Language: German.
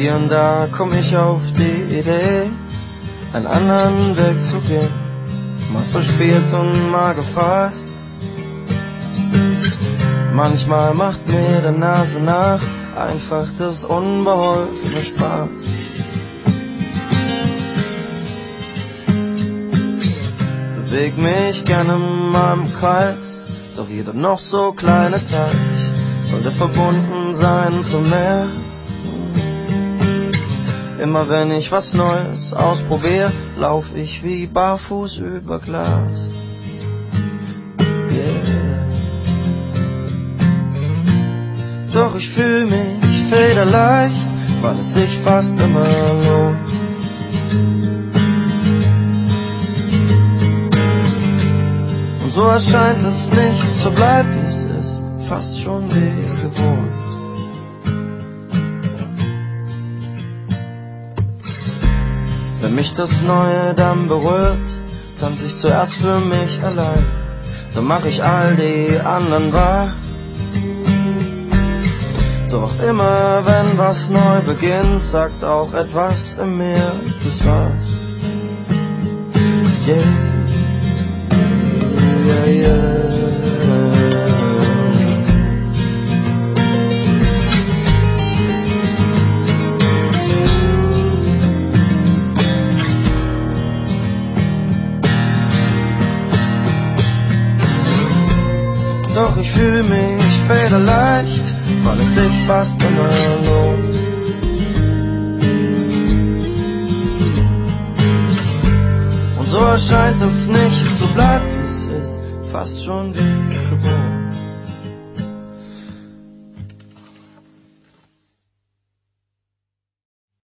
hier und da komm ich auf die Idee, einen anderen Weg zu gehen. Mal verspielt und mal gefasst. Manchmal macht mir der Nase nach einfach das unbeholfene Spaß. Beweg mich gerne mal im Kreis, doch jeder noch so kleine Teich sollte verbunden sein zum Meer. Immer wenn ich was Neues ausprobiere, lauf ich wie barfuß über Glas. Yeah. Doch ich fühl mich federleicht, weil es sich fast immer lohnt. Und so erscheint es nicht, so bleibt wie es ist, fast schon wie gewohnt. Mich das Neue dann berührt, tanze ich zuerst für mich allein. Dann mach ich all die anderen wahr. Doch immer wenn was neu beginnt, sagt auch etwas in mir, das war's. Yeah, ich fühl mich federleicht, weil es sich fast immer lohnt. Und so erscheint es nicht, so bleibt wie es ist, fast schon wie.